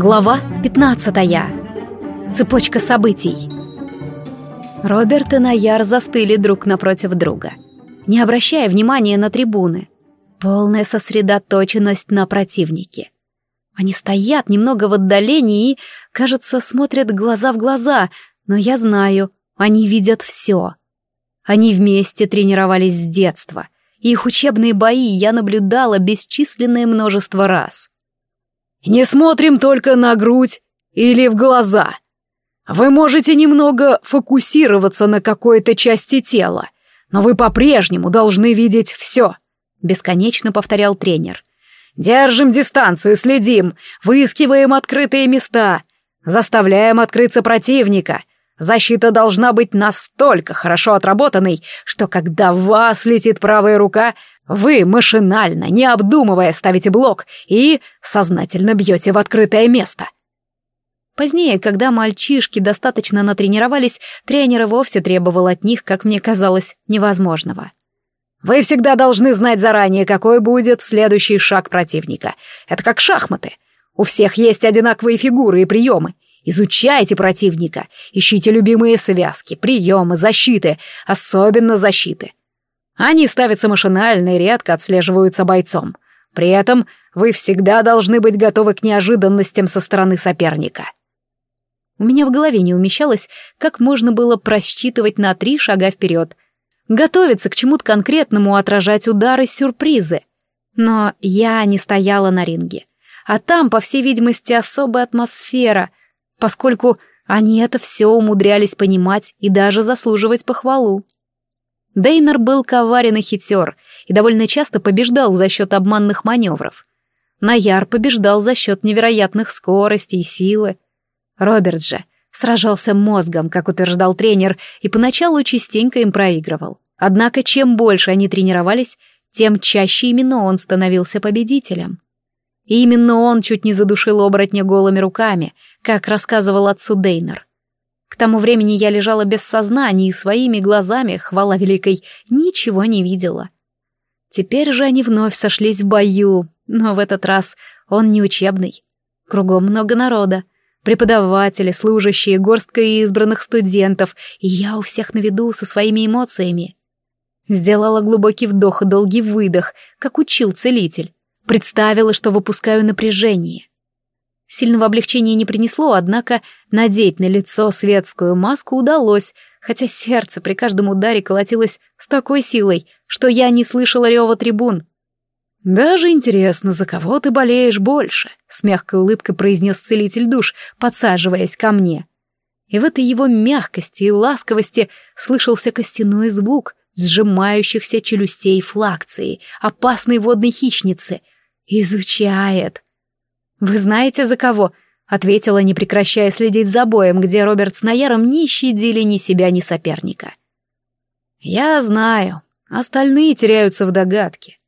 Глава 15. Цепочка событий. Роберт и Наяр застыли друг напротив друга, не обращая внимания на трибуны. Полная сосредоточенность на противнике. Они стоят немного в отдалении и, кажется, смотрят глаза в глаза, но я знаю, они видят все. Они вместе тренировались с детства. Их учебные бои я наблюдала бесчисленное множество раз. Не смотрим только на грудь или в глаза. Вы можете немного фокусироваться на какой-то части тела, но вы по-прежнему должны видеть все», — бесконечно повторял тренер. «Держим дистанцию, следим, выискиваем открытые места, заставляем открыться противника». Защита должна быть настолько хорошо отработанной, что когда в вас летит правая рука, вы машинально, не обдумывая, ставите блок и сознательно бьете в открытое место. Позднее, когда мальчишки достаточно натренировались, тренер вовсе требовал от них, как мне казалось, невозможного. Вы всегда должны знать заранее, какой будет следующий шаг противника. Это как шахматы. У всех есть одинаковые фигуры и приемы. Изучайте противника, ищите любимые связки, приемы, защиты, особенно защиты. Они ставятся машинально и редко отслеживаются бойцом. При этом вы всегда должны быть готовы к неожиданностям со стороны соперника. У меня в голове не умещалось, как можно было просчитывать на три шага вперед. Готовиться к чему-то конкретному, отражать удары, сюрпризы. Но я не стояла на ринге. А там, по всей видимости, особая атмосфера, поскольку они это все умудрялись понимать и даже заслуживать похвалу. Дейнер был коварен и хитер, и довольно часто побеждал за счет обманных маневров. Наяр побеждал за счет невероятных скорости и силы. Роберт же сражался мозгом, как утверждал тренер, и поначалу частенько им проигрывал. Однако чем больше они тренировались, тем чаще именно он становился победителем. И именно он чуть не задушил оборотня голыми руками, как рассказывал отцу Дейнер тому времени я лежала без сознания и своими глазами, хвала великой, ничего не видела. Теперь же они вновь сошлись в бою, но в этот раз он не учебный. Кругом много народа. Преподаватели, служащие, горстка избранных студентов, и я у всех на виду со своими эмоциями. Сделала глубокий вдох и долгий выдох, как учил целитель. Представила, что выпускаю напряжение. Сильного облегчения не принесло, однако надеть на лицо светскую маску удалось, хотя сердце при каждом ударе колотилось с такой силой, что я не слышала рева трибун. «Даже интересно, за кого ты болеешь больше?» — с мягкой улыбкой произнес целитель душ, подсаживаясь ко мне. И в этой его мягкости и ласковости слышался костяной звук сжимающихся челюстей флакции, опасной водной хищницы. «Изучает!» «Вы знаете, за кого?» — ответила, не прекращая следить за боем, где Роберт с Наяром не щадили ни себя, ни соперника. «Я знаю. Остальные теряются в догадке.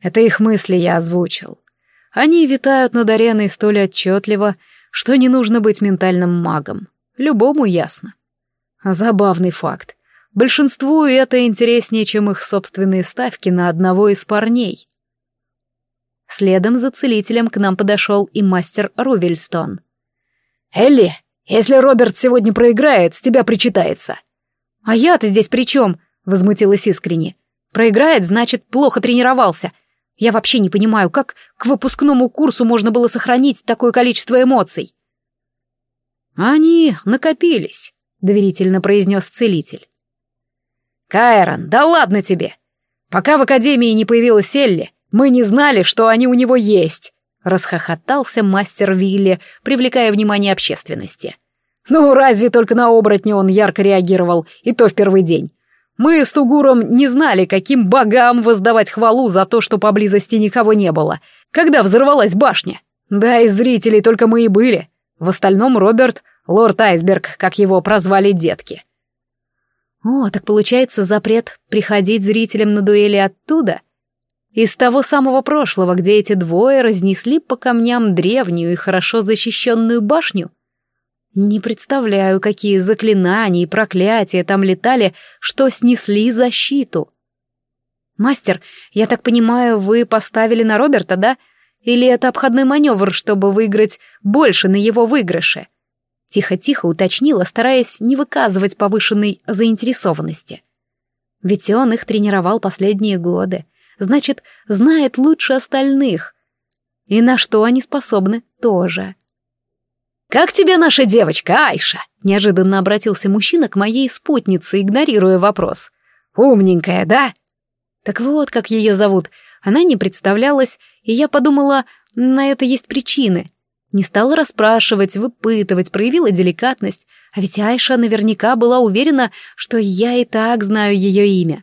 Это их мысли я озвучил. Они витают над ареной столь отчетливо, что не нужно быть ментальным магом. Любому ясно. Забавный факт. Большинству это интереснее, чем их собственные ставки на одного из парней. Следом за целителем к нам подошел и мастер Рувельстон. «Элли, если Роберт сегодня проиграет, с тебя причитается». «А я-то здесь при чем?» — возмутилась искренне. «Проиграет, значит, плохо тренировался. Я вообще не понимаю, как к выпускному курсу можно было сохранить такое количество эмоций?» «Они накопились», — доверительно произнес целитель. «Кайрон, да ладно тебе! Пока в Академии не появилась Элли, мы не знали, что они у него есть!» — расхохотался мастер Вилли, привлекая внимание общественности. «Ну, разве только на оборотне он ярко реагировал, и то в первый день. Мы с Тугуром не знали, каким богам воздавать хвалу за то, что поблизости никого не было, когда взорвалась башня. Да, и зрителей только мы и были. В остальном Роберт — лорд Айсберг, как его прозвали детки». «О, так получается запрет приходить зрителям на дуэли оттуда?» Из того самого прошлого, где эти двое разнесли по камням древнюю и хорошо защищенную башню? Не представляю, какие заклинания и проклятия там летали, что снесли защиту. «Мастер, я так понимаю, вы поставили на Роберта, да? Или это обходной маневр, чтобы выиграть больше на его выигрыше?» Тихо-тихо уточнила, стараясь не выказывать повышенной заинтересованности. Ведь он их тренировал последние годы, значит, знает лучше остальных. И на что они способны тоже. «Как тебе наша девочка, Айша?» — неожиданно обратился мужчина к моей спутнице, игнорируя вопрос. «Умненькая, да?» Так вот, как ее зовут. Она не представлялась, и я подумала, на это есть причины. Не стала расспрашивать, выпытывать, проявила деликатность, а ведь Айша наверняка была уверена, что я и так знаю ее имя.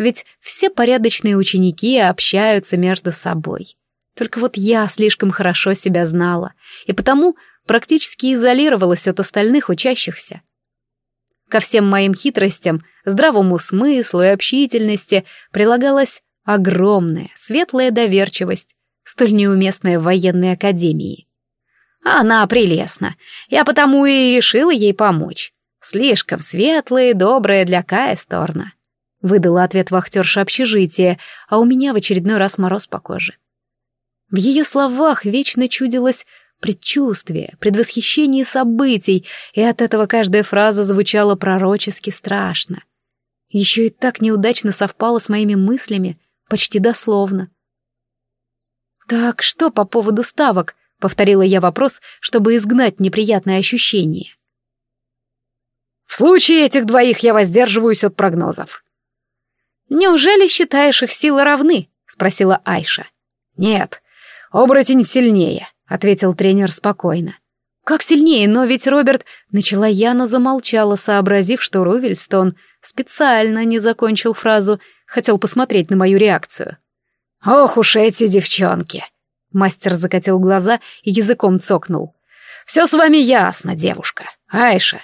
Ведь все порядочные ученики общаются между собой. Только вот я слишком хорошо себя знала, и потому практически изолировалась от остальных учащихся. Ко всем моим хитростям, здравому смыслу и общительности прилагалась огромная, светлая доверчивость, столь неуместная в военной академии. А она прелестна, я потому и решила ей помочь. Слишком светлая и добрая для Кая сторона. Выдала ответ вахтерша общежития, а у меня в очередной раз мороз по коже. В ее словах вечно чудилось предчувствие, предвосхищение событий, и от этого каждая фраза звучала пророчески страшно. Еще и так неудачно совпало с моими мыслями, почти дословно. «Так что по поводу ставок?» — повторила я вопрос, чтобы изгнать неприятное ощущение. «В случае этих двоих я воздерживаюсь от прогнозов. «Неужели считаешь их силы равны?» — спросила Айша. «Нет, оборотень сильнее», — ответил тренер спокойно. «Как сильнее? Но ведь Роберт...» Начала я, но замолчала, сообразив, что Ровельстон специально не закончил фразу, хотел посмотреть на мою реакцию. «Ох уж эти девчонки!» Мастер закатил глаза и языком цокнул. «Все с вами ясно, девушка. Айша,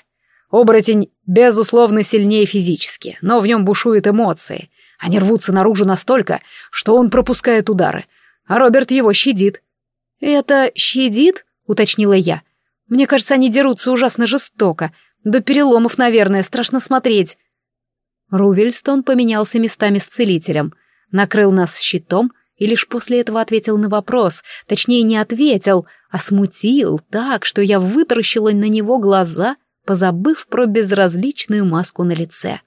оборотень, безусловно, сильнее физически, но в нем бушуют эмоции, они рвутся наружу настолько, что он пропускает удары. А Роберт его щадит. «Это щадит?» — уточнила я. «Мне кажется, они дерутся ужасно жестоко. До переломов, наверное, страшно смотреть». Рувельстон поменялся местами с целителем, накрыл нас щитом и лишь после этого ответил на вопрос, точнее, не ответил, а смутил так, что я вытаращила на него глаза, позабыв про безразличную маску на лице. —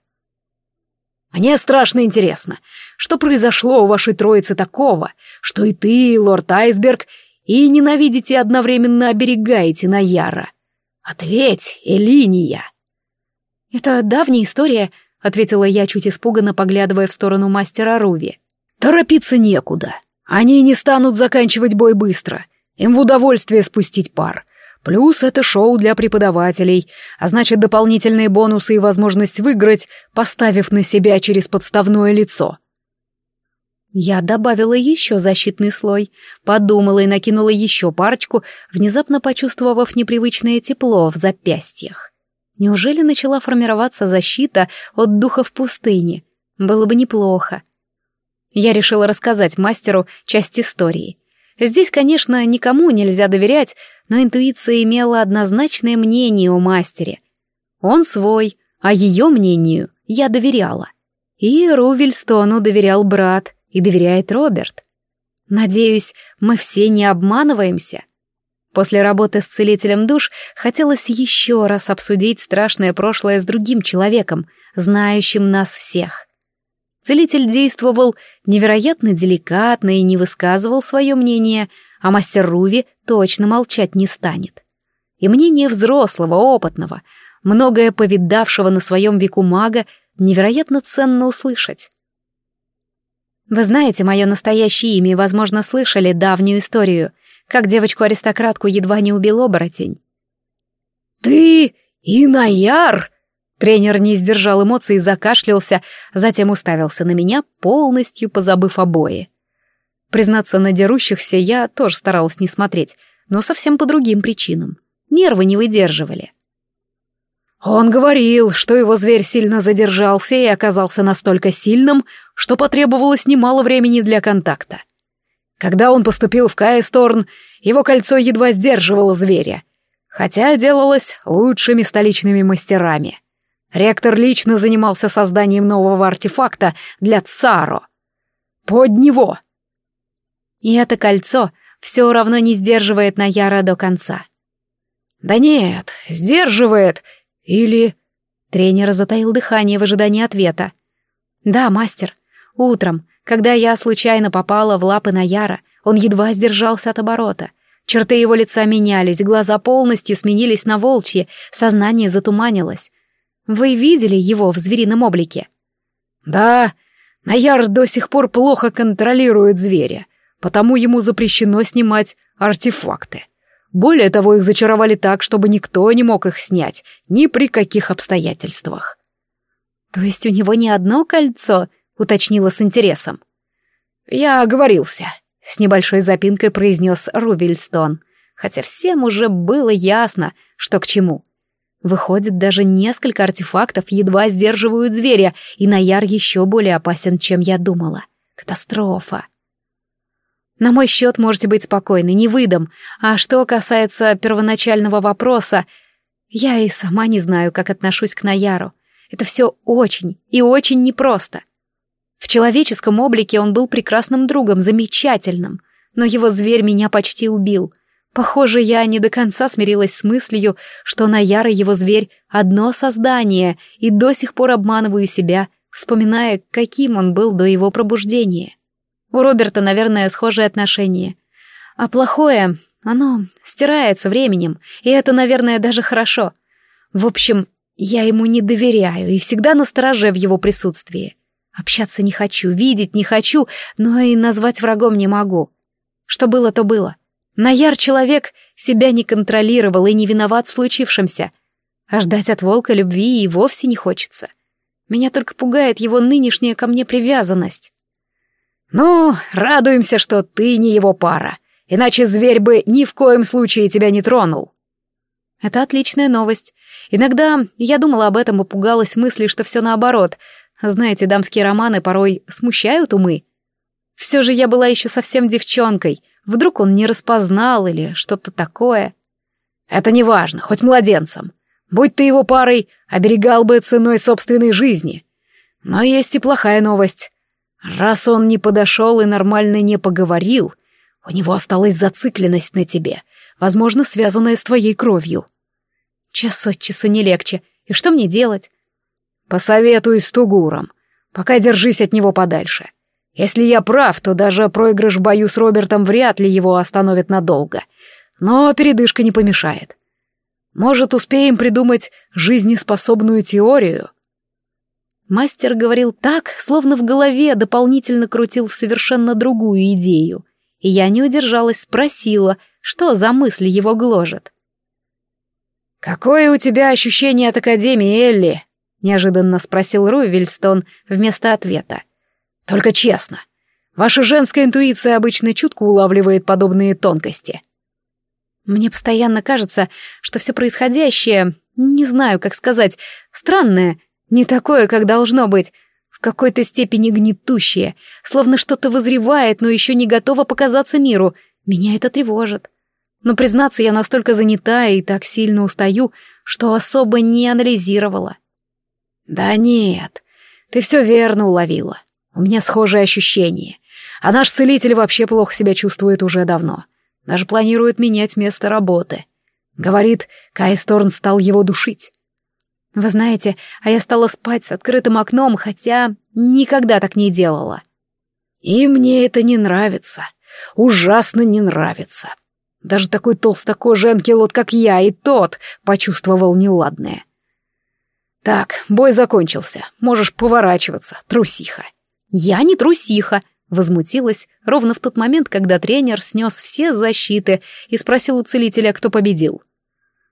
мне страшно интересно, что произошло у вашей троицы такого, что и ты, и лорд Айсберг, и ненавидите одновременно оберегаете Наяра. Ответь, Элиния. Это давняя история, ответила я, чуть испуганно поглядывая в сторону мастера Руви. Торопиться некуда. Они не станут заканчивать бой быстро. Им в удовольствие спустить пар. Плюс это шоу для преподавателей, а значит дополнительные бонусы и возможность выиграть, поставив на себя через подставное лицо. Я добавила еще защитный слой, подумала и накинула еще парочку, внезапно почувствовав непривычное тепло в запястьях. Неужели начала формироваться защита от духов пустыни? Было бы неплохо. Я решила рассказать мастеру часть истории. Здесь, конечно, никому нельзя доверять, но интуиция имела однозначное мнение о мастере. Он свой, а ее мнению я доверяла. И Рувельстону доверял брат, и доверяет Роберт. Надеюсь, мы все не обманываемся. После работы с целителем душ хотелось еще раз обсудить страшное прошлое с другим человеком, знающим нас всех. Целитель действовал невероятно деликатно и не высказывал свое мнение — а мастер Руви точно молчать не станет. И мнение взрослого, опытного, многое повидавшего на своем веку мага, невероятно ценно услышать. Вы знаете мое настоящее имя и, возможно, слышали давнюю историю, как девочку-аристократку едва не убил оборотень. «Ты Инаяр!» Тренер не сдержал эмоций и закашлялся, затем уставился на меня, полностью позабыв обои. Признаться, на дерущихся я тоже старалась не смотреть, но совсем по другим причинам. Нервы не выдерживали. Он говорил, что его зверь сильно задержался и оказался настолько сильным, что потребовалось немало времени для контакта. Когда он поступил в Каесторн, его кольцо едва сдерживало зверя, хотя делалось лучшими столичными мастерами. Ректор лично занимался созданием нового артефакта для Царо. Под него и это кольцо все равно не сдерживает Наяра до конца. «Да нет, сдерживает! Или...» Тренер затаил дыхание в ожидании ответа. «Да, мастер. Утром, когда я случайно попала в лапы Наяра, он едва сдержался от оборота. Черты его лица менялись, глаза полностью сменились на волчьи, сознание затуманилось. Вы видели его в зверином облике?» «Да, Наяр до сих пор плохо контролирует зверя потому ему запрещено снимать артефакты. Более того, их зачаровали так, чтобы никто не мог их снять, ни при каких обстоятельствах. «То есть у него не одно кольцо?» — уточнила с интересом. «Я оговорился», — с небольшой запинкой произнес Рувельстон, хотя всем уже было ясно, что к чему. Выходит, даже несколько артефактов едва сдерживают зверя, и Наяр еще более опасен, чем я думала. Катастрофа. На мой счет можете быть спокойны, не выдам. А что касается первоначального вопроса, я и сама не знаю, как отношусь к Наяру. Это все очень и очень непросто. В человеческом облике он был прекрасным другом, замечательным, но его зверь меня почти убил. Похоже, я не до конца смирилась с мыслью, что Наяр и его зверь — одно создание, и до сих пор обманываю себя, вспоминая, каким он был до его пробуждения. У Роберта, наверное, схожие отношения. А плохое, оно стирается временем, и это, наверное, даже хорошо. В общем, я ему не доверяю и всегда настороже в его присутствии. Общаться не хочу, видеть не хочу, но и назвать врагом не могу. Что было, то было. Наяр человек себя не контролировал и не виноват в случившемся. А ждать от волка любви и вовсе не хочется. Меня только пугает его нынешняя ко мне привязанность. Ну, радуемся, что ты не его пара, иначе зверь бы ни в коем случае тебя не тронул. Это отличная новость. Иногда я думала об этом и пугалась мысли, что все наоборот. Знаете, дамские романы порой смущают умы. Все же я была еще совсем девчонкой. Вдруг он не распознал или что-то такое. Это не важно, хоть младенцем. Будь ты его парой, оберегал бы ценой собственной жизни. Но есть и плохая новость. Раз он не подошел и нормально не поговорил, у него осталась зацикленность на тебе, возможно, связанная с твоей кровью. Час от часу не легче. И что мне делать? Посоветуй с Тугуром. Пока держись от него подальше. Если я прав, то даже проигрыш в бою с Робертом вряд ли его остановит надолго. Но передышка не помешает. Может, успеем придумать жизнеспособную теорию — Мастер говорил так, словно в голове дополнительно крутил совершенно другую идею. И я не удержалась, спросила, что за мысли его гложет. «Какое у тебя ощущение от Академии, Элли?» — неожиданно спросил Руивельстон вместо ответа. «Только честно, ваша женская интуиция обычно чутко улавливает подобные тонкости». «Мне постоянно кажется, что все происходящее, не знаю, как сказать, странное — не такое, как должно быть. В какой-то степени гнетущее. Словно что-то вызревает, но еще не готово показаться миру. Меня это тревожит. Но, признаться, я настолько занята и так сильно устаю, что особо не анализировала. Да нет, ты все верно уловила. У меня схожие ощущения. А наш целитель вообще плохо себя чувствует уже давно. Даже планирует менять место работы. Говорит, Кайсторн стал его душить. Вы знаете, а я стала спать с открытым окном, хотя никогда так не делала. И мне это не нравится. Ужасно не нравится. Даже такой толстокожий анкелот, как я, и тот почувствовал неладное. Так, бой закончился. Можешь поворачиваться, трусиха. Я не трусиха, возмутилась ровно в тот момент, когда тренер снес все защиты и спросил у целителя, кто победил.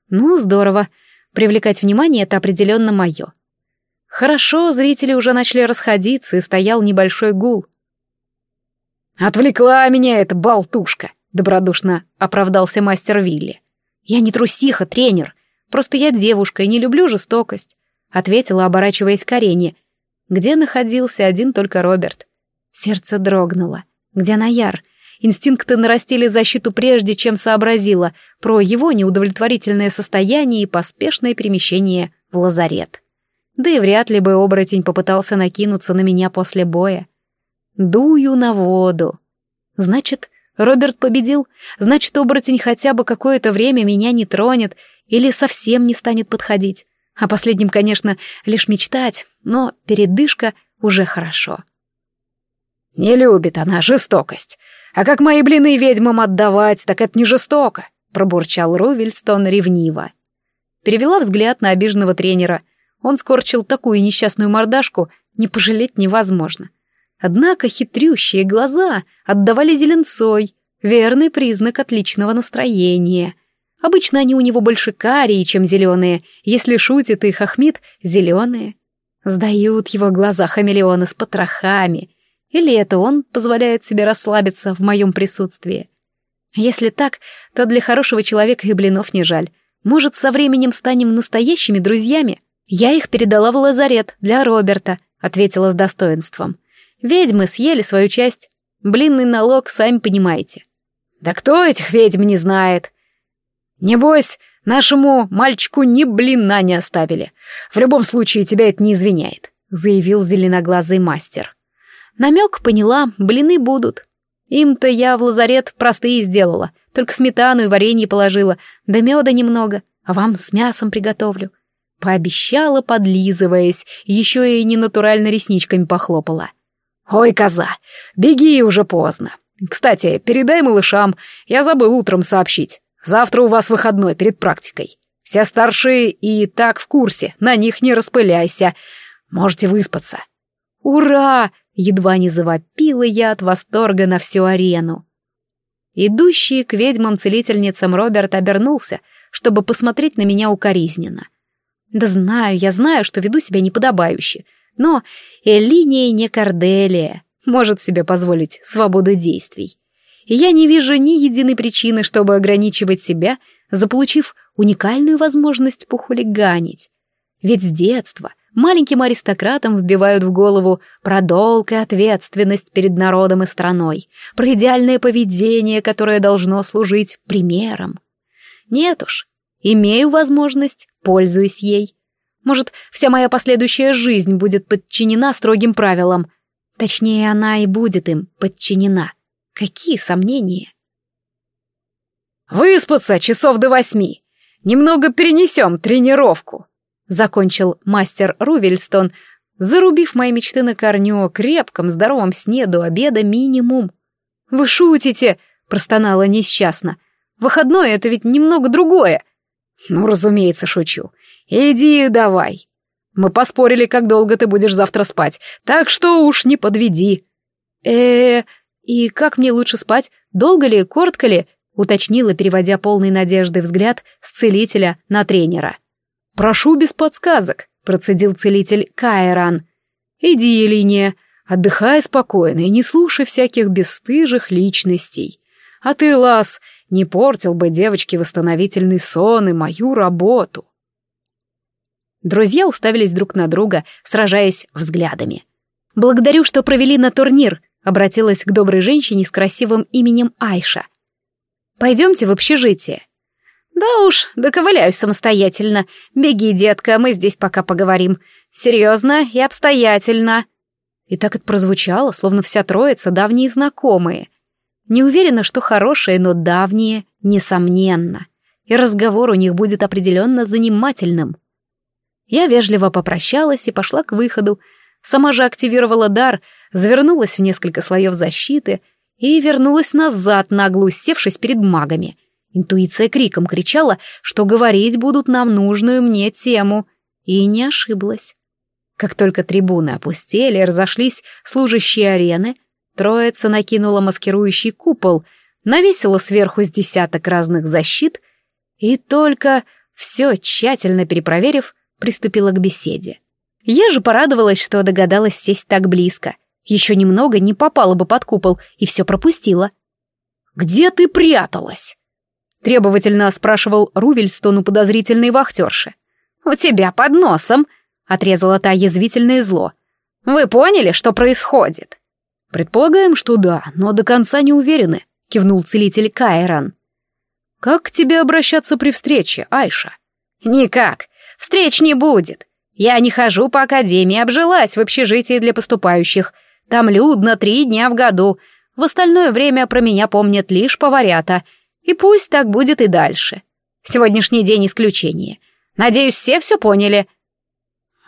Ну, здорово. Привлекать внимание — это определенно мое. Хорошо, зрители уже начали расходиться, и стоял небольшой гул. «Отвлекла меня эта болтушка», — добродушно оправдался мастер Вилли. «Я не трусиха, тренер. Просто я девушка и не люблю жестокость», — ответила, оборачиваясь к арене, где находился один только Роберт. Сердце дрогнуло. «Где Наяр?» — Инстинкты нарастили защиту прежде, чем сообразила про его неудовлетворительное состояние и поспешное перемещение в лазарет. Да и вряд ли бы оборотень попытался накинуться на меня после боя. Дую на воду. Значит, Роберт победил. Значит, оборотень хотя бы какое-то время меня не тронет или совсем не станет подходить. А О последнем, конечно, лишь мечтать, но передышка уже хорошо. «Не любит она жестокость. А как мои блины ведьмам отдавать, так это не жестоко!» — пробурчал Ровельстон ревниво. Перевела взгляд на обиженного тренера. Он скорчил такую несчастную мордашку, не пожалеть невозможно. Однако хитрющие глаза отдавали зеленцой, верный признак отличного настроения. Обычно они у него больше карие, чем зеленые. Если шутит и хохмит, зеленые. Сдают его глаза хамелеоны с потрохами — или это он позволяет себе расслабиться в моем присутствии? Если так, то для хорошего человека и блинов не жаль. Может, со временем станем настоящими друзьями? Я их передала в лазарет для Роберта, ответила с достоинством. Ведьмы съели свою часть. Блинный налог, сами понимаете. Да кто этих ведьм не знает? Небось, нашему мальчику ни блина не оставили. В любом случае, тебя это не извиняет, заявил зеленоглазый мастер. Намек поняла, блины будут. Им-то я в лазарет простые сделала, только сметану и варенье положила, да меда немного, а вам с мясом приготовлю. Пообещала, подлизываясь, еще и ненатурально ресничками похлопала. «Ой, коза, беги, уже поздно. Кстати, передай малышам, я забыл утром сообщить. Завтра у вас выходной перед практикой. Все старшие и так в курсе, на них не распыляйся. Можете выспаться». «Ура!» едва не завопила я от восторга на всю арену. Идущий к ведьмам-целительницам Роберт обернулся, чтобы посмотреть на меня укоризненно. Да знаю, я знаю, что веду себя неподобающе, но Элиния не Корделия может себе позволить свободу действий. И я не вижу ни единой причины, чтобы ограничивать себя, заполучив уникальную возможность похулиганить. Ведь с детства — маленьким аристократам вбивают в голову про долг и ответственность перед народом и страной, про идеальное поведение, которое должно служить примером. Нет уж, имею возможность, пользуюсь ей. Может, вся моя последующая жизнь будет подчинена строгим правилам. Точнее, она и будет им подчинена. Какие сомнения? «Выспаться часов до восьми! Немного перенесем тренировку!» закончил мастер Рувельстон, зарубив мои мечты на корню крепком, здоровом сне до обеда минимум. «Вы шутите!» — простонала несчастно. «Выходное — это ведь немного другое!» «Ну, разумеется, шучу. Иди давай. Мы поспорили, как долго ты будешь завтра спать, так что уж не подведи». Э, -э, э и как мне лучше спать? Долго ли, коротко ли?» — уточнила, переводя полный надежды взгляд с целителя на тренера. «Прошу без подсказок», — процедил целитель Кайран. «Иди, Елиния, отдыхай спокойно и не слушай всяких бесстыжих личностей. А ты, Лас, не портил бы девочке восстановительный сон и мою работу». Друзья уставились друг на друга, сражаясь взглядами. «Благодарю, что провели на турнир», — обратилась к доброй женщине с красивым именем Айша. «Пойдемте в общежитие». «Да уж, доковыляюсь самостоятельно. Беги, детка, мы здесь пока поговорим. Серьезно и обстоятельно». И так это прозвучало, словно вся троица давние знакомые. Не уверена, что хорошие, но давние, несомненно. И разговор у них будет определенно занимательным. Я вежливо попрощалась и пошла к выходу. Сама же активировала дар, завернулась в несколько слоев защиты и вернулась назад, нагло усевшись перед магами — Интуиция криком кричала, что говорить будут нам нужную мне тему, и не ошиблась. Как только трибуны опустели, разошлись служащие арены, троица накинула маскирующий купол, навесила сверху с десяток разных защит, и только, все тщательно перепроверив, приступила к беседе. Я же порадовалась, что догадалась сесть так близко. Еще немного не попала бы под купол и все пропустила. «Где ты пряталась?» требовательно спрашивал Рувельстону подозрительный вахтерши. «У тебя под носом!» — отрезала та язвительное зло. «Вы поняли, что происходит?» «Предполагаем, что да, но до конца не уверены», — кивнул целитель Кайрон. «Как к тебе обращаться при встрече, Айша?» «Никак. Встреч не будет. Я не хожу по академии, обжилась в общежитии для поступающих. Там людно три дня в году. В остальное время про меня помнят лишь поварята — и пусть так будет и дальше. Сегодняшний день исключение. Надеюсь, все все поняли».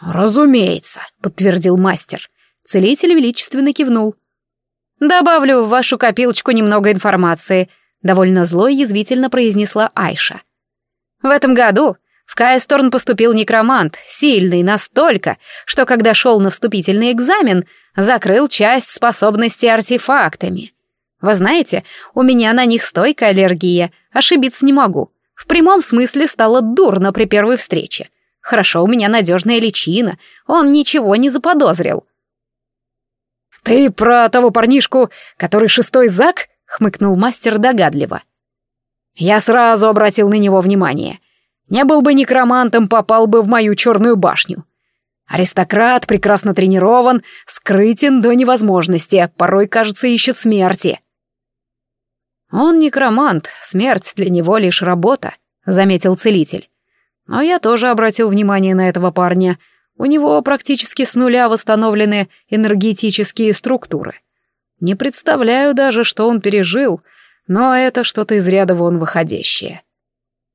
«Разумеется», — подтвердил мастер. Целитель величественно кивнул. «Добавлю в вашу копилочку немного информации», — довольно зло и язвительно произнесла Айша. «В этом году в Каесторн поступил некромант, сильный настолько, что когда шел на вступительный экзамен, закрыл часть способностей артефактами. Вы знаете, у меня на них стойкая аллергия, ошибиться не могу. В прямом смысле стало дурно при первой встрече. Хорошо, у меня надежная личина, он ничего не заподозрил. «Ты про того парнишку, который шестой Зак?» — хмыкнул мастер догадливо. «Я сразу обратил на него внимание. Не был бы некромантом, попал бы в мою черную башню. Аристократ, прекрасно тренирован, скрытен до невозможности, порой, кажется, ищет смерти». «Он некромант, смерть для него лишь работа», — заметил целитель. «Но я тоже обратил внимание на этого парня. У него практически с нуля восстановлены энергетические структуры. Не представляю даже, что он пережил, но это что-то из ряда вон выходящее».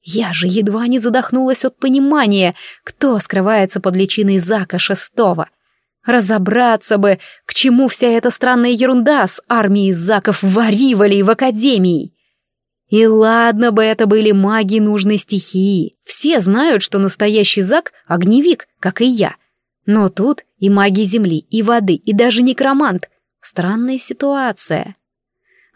Я же едва не задохнулась от понимания, кто скрывается под личиной Зака Шестого — Разобраться бы, к чему вся эта странная ерунда с армией заков в Аривале и в Академии. И ладно бы это были маги нужной стихии. Все знают, что настоящий зак — огневик, как и я. Но тут и маги земли, и воды, и даже некромант. Странная ситуация.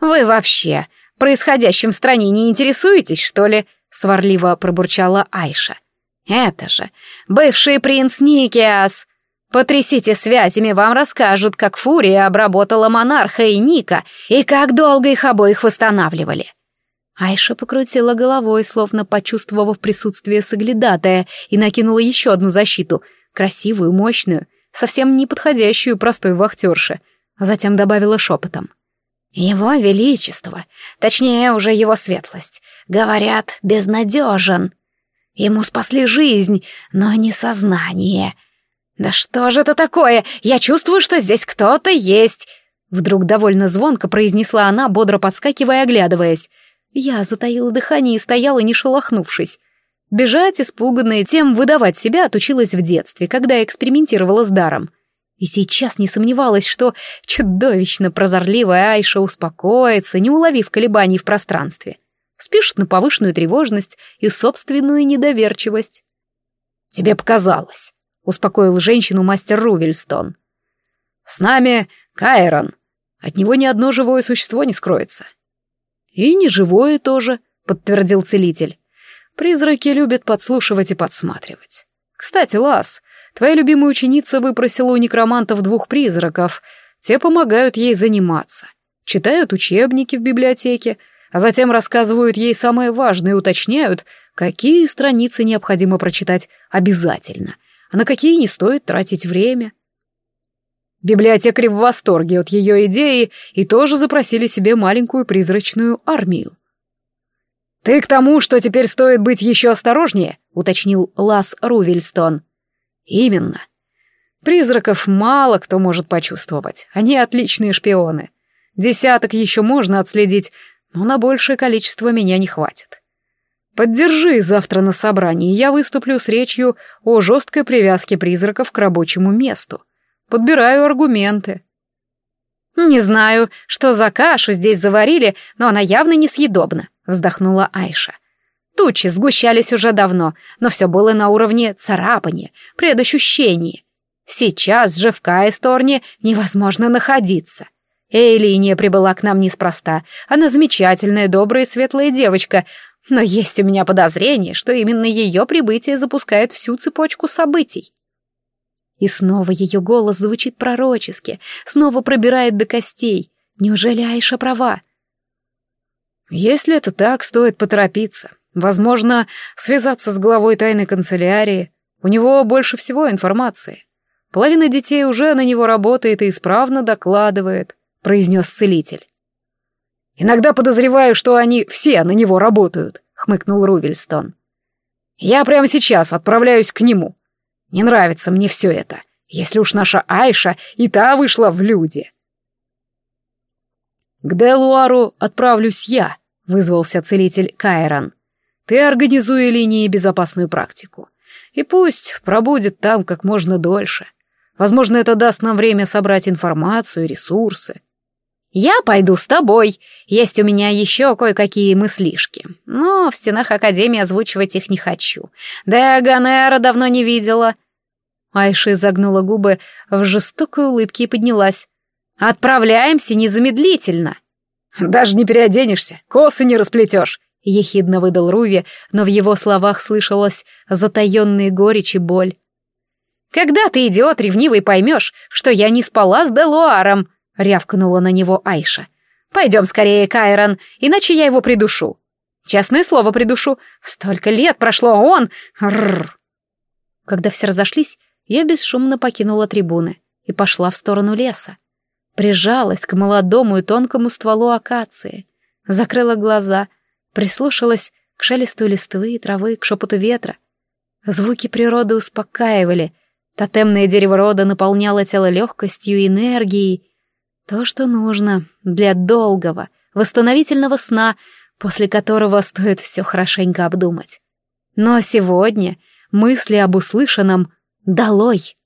«Вы вообще происходящим в стране не интересуетесь, что ли?» — сварливо пробурчала Айша. «Это же бывший принц Никиас!» Потрясите связями, вам расскажут, как Фурия обработала монарха и Ника, и как долго их обоих восстанавливали». Айша покрутила головой, словно почувствовав присутствие соглядатая, и накинула еще одну защиту, красивую, мощную, совсем не подходящую простой вахтерше, а затем добавила шепотом. «Его Величество, точнее уже его светлость, говорят, безнадежен. Ему спасли жизнь, но не сознание». «Да что же это такое? Я чувствую, что здесь кто-то есть!» Вдруг довольно звонко произнесла она, бодро подскакивая и оглядываясь. Я затаила дыхание и стояла, не шелохнувшись. Бежать, испуганная, тем выдавать себя отучилась в детстве, когда экспериментировала с даром. И сейчас не сомневалась, что чудовищно прозорливая Айша успокоится, не уловив колебаний в пространстве. Спишет на повышенную тревожность и собственную недоверчивость. «Тебе показалось», успокоил женщину мастер Рувельстон. «С нами Кайрон. От него ни одно живое существо не скроется». «И неживое тоже», — подтвердил целитель. «Призраки любят подслушивать и подсматривать. Кстати, Лас, твоя любимая ученица выпросила у некромантов двух призраков. Те помогают ей заниматься. Читают учебники в библиотеке, а затем рассказывают ей самое важное и уточняют, какие страницы необходимо прочитать обязательно — а на какие не стоит тратить время. Библиотекари в восторге от ее идеи и тоже запросили себе маленькую призрачную армию. «Ты к тому, что теперь стоит быть еще осторожнее», — уточнил Лас Рувельстон. «Именно. Призраков мало кто может почувствовать. Они отличные шпионы. Десяток еще можно отследить, но на большее количество меня не хватит. Поддержи завтра на собрании, я выступлю с речью о жесткой привязке призраков к рабочему месту. Подбираю аргументы. «Не знаю, что за кашу здесь заварили, но она явно несъедобна», — вздохнула Айша. Тучи сгущались уже давно, но все было на уровне царапания, предощущений. Сейчас же в Кайсторне невозможно находиться. Эйлиния прибыла к нам неспроста. Она замечательная, добрая и светлая девочка, но есть у меня подозрение, что именно ее прибытие запускает всю цепочку событий. И снова ее голос звучит пророчески, снова пробирает до костей. Неужели Айша права? Если это так, стоит поторопиться. Возможно, связаться с главой тайной канцелярии. У него больше всего информации. Половина детей уже на него работает и исправно докладывает, произнес целитель. Иногда подозреваю, что они все на него работают», — хмыкнул Рувельстон. «Я прямо сейчас отправляюсь к нему. Не нравится мне все это, если уж наша Айша и та вышла в люди». «К Делуару отправлюсь я», — вызвался целитель Кайрон. «Ты организуй линии безопасную практику. И пусть пробудет там как можно дольше. Возможно, это даст нам время собрать информацию и ресурсы. Я пойду с тобой. Есть у меня еще кое-какие мыслишки. Но в стенах Академии озвучивать их не хочу. Да Ганера давно не видела. Айши загнула губы в жестокой улыбке и поднялась. «Отправляемся незамедлительно!» «Даже не переоденешься, косы не расплетешь!» — ехидно выдал Руви, но в его словах слышалась затаённая горечь и боль. «Когда ты, идиот ревнивый, поймешь, что я не спала с Делуаром?» — рявкнула на него Айша. «Пойдем скорее, Кайрон, иначе я его придушу. Честное слово, придушу. Столько лет прошло, а он... Рррр!» Когда все разошлись, я бесшумно покинула трибуны и пошла в сторону леса. Прижалась к молодому и тонкому стволу акации, закрыла глаза, прислушалась к шелесту листвы и травы, к шепоту ветра. Звуки природы успокаивали, тотемное дерево рода наполняло тело легкостью и энергией, то, что нужно для долгого, восстановительного сна, после которого стоит все хорошенько обдумать. Но сегодня мысли об услышанном «долой».